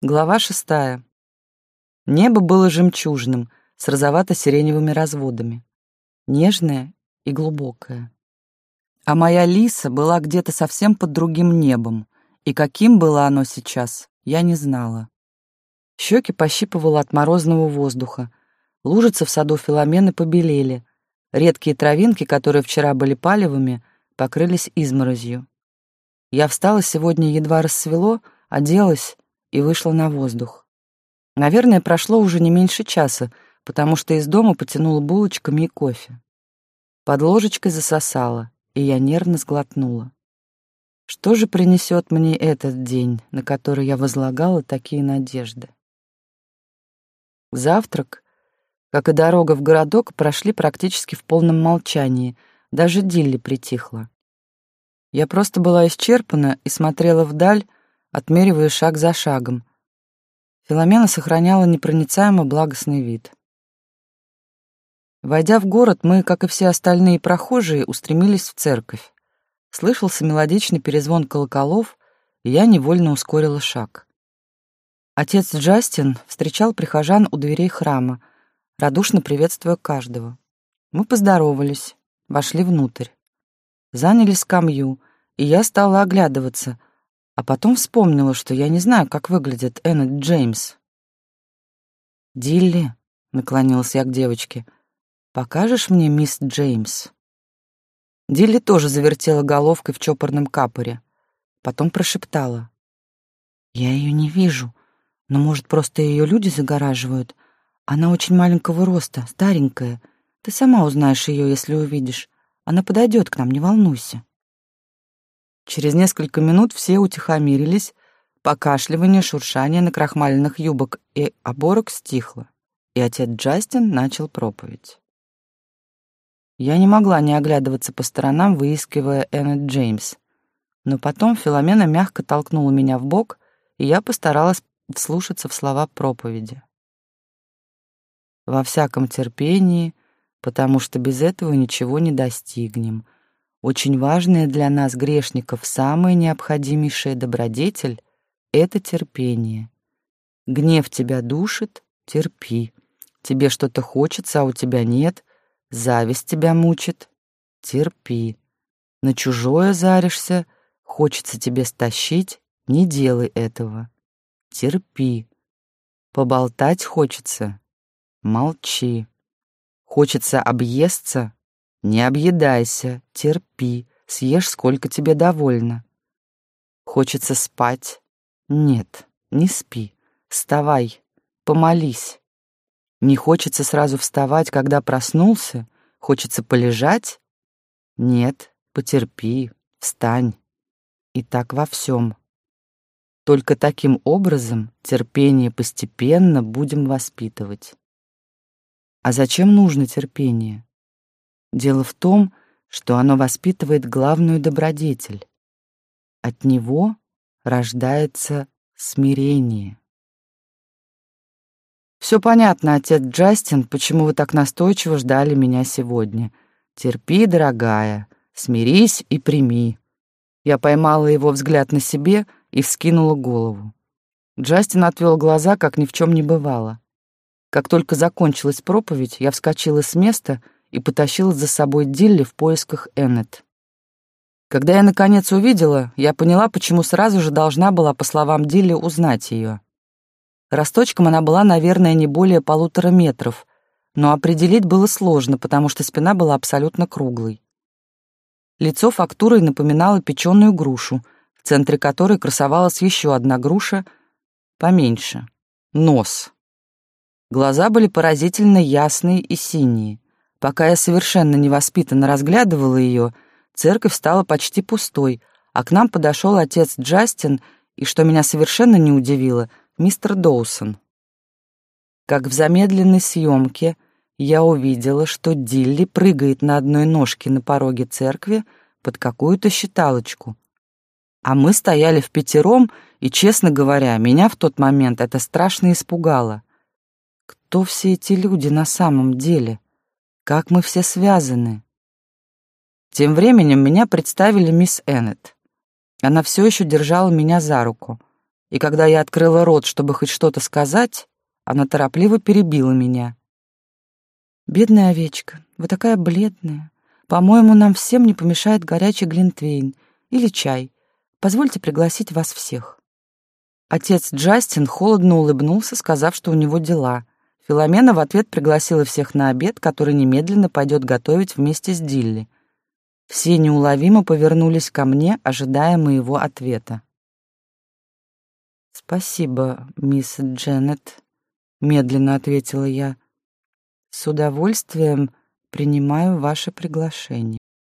Глава шестая. Небо было жемчужным, с розовато-сиреневыми разводами. Нежное и глубокое. А моя лиса была где-то совсем под другим небом, и каким было оно сейчас, я не знала. Щеки пощипывало от морозного воздуха. Лужицы в саду Филомены побелели. Редкие травинки, которые вчера были палевыми, покрылись изморозью. Я встала сегодня, едва рассвело, оделась и вышла на воздух. Наверное, прошло уже не меньше часа, потому что из дома потянуло булочками и кофе. Под ложечкой засосала, и я нервно сглотнула. Что же принесет мне этот день, на который я возлагала такие надежды? Завтрак, как и дорога в городок, прошли практически в полном молчании, даже Дилли притихла. Я просто была исчерпана и смотрела вдаль, отмеривая шаг за шагом. Филомена сохраняла непроницаемо благостный вид. Войдя в город, мы, как и все остальные прохожие, устремились в церковь. Слышался мелодичный перезвон колоколов, и я невольно ускорила шаг. Отец Джастин встречал прихожан у дверей храма, радушно приветствуя каждого. Мы поздоровались, вошли внутрь. Заняли скамью, и я стала оглядываться, а потом вспомнила, что я не знаю, как выглядит Эннет Джеймс. «Дилли», — наклонилась я к девочке, — «покажешь мне мисс Джеймс?» Дилли тоже завертела головкой в чопорном капоре. Потом прошептала. «Я ее не вижу, но, может, просто ее люди загораживают. Она очень маленького роста, старенькая. Ты сама узнаешь ее, если увидишь. Она подойдет к нам, не волнуйся». Через несколько минут все утихомирились, покашливание, шуршание на крахмаленных юбок и оборок стихло, и отец Джастин начал проповедь. Я не могла не оглядываться по сторонам, выискивая Эннет Джеймс. Но потом Филомена мягко толкнула меня в бок, и я постаралась вслушаться в слова проповеди. «Во всяком терпении, потому что без этого ничего не достигнем», очень важная для нас, грешников, самая необходимейшая добродетель — это терпение. Гнев тебя душит — терпи. Тебе что-то хочется, а у тебя нет, зависть тебя мучит — терпи. На чужое заришься, хочется тебе стащить — не делай этого. Терпи. Поболтать хочется — молчи. Хочется объесться не объедайся, терпи, съешь сколько тебе довольно. Хочется спать? Нет, не спи. Вставай, помолись. Не хочется сразу вставать, когда проснулся? Хочется полежать? Нет, потерпи, встань. И так во всем. Только таким образом терпение постепенно будем воспитывать. А зачем нужно терпение? Дело в том, что оно воспитывает главную добродетель. От него рождается смирение. Все понятно, отец Джастин, почему вы так настойчиво ждали меня сегодня. Терпи, дорогая, смирись и прими. Я поймала его взгляд на себе и вскинула голову. Джастин отвел глаза, как ни в чем не бывало. Как только закончилась проповедь, я вскочила с места — и потащил за собой Дилли в поисках Эннет. Когда я наконец увидела, я поняла, почему сразу же должна была, по словам Дилли, узнать ее. Росточком она была, наверное, не более полутора метров, но определить было сложно, потому что спина была абсолютно круглой. Лицо фактурой напоминало печеную грушу, в центре которой красовалась еще одна груша, поменьше — нос. Глаза были поразительно ясные и синие. Пока я совершенно невоспитанно разглядывала ее, церковь стала почти пустой, а к нам подошел отец Джастин и, что меня совершенно не удивило, мистер Доусон. Как в замедленной съемке я увидела, что Дилли прыгает на одной ножке на пороге церкви под какую-то считалочку. А мы стояли в пятером, и, честно говоря, меня в тот момент это страшно испугало. Кто все эти люди на самом деле? Как мы все связаны. Тем временем меня представили мисс Эннет. Она все еще держала меня за руку. и когда я открыла рот, чтобы хоть что-то сказать, она торопливо перебила меня. «Бедная овечка, вы такая бледная. По-моему, нам всем не помешает горячий глинтвейн или чай. Позвольте пригласить вас всех». Отец Джастин холодно улыбнулся, сказав, что у него дела. Филомена в ответ пригласила всех на обед, который немедленно пойдет готовить вместе с Дилли. Все неуловимо повернулись ко мне, ожидая моего ответа. «Спасибо, мисс Дженнет», — медленно ответила я. «С удовольствием принимаю ваше приглашение».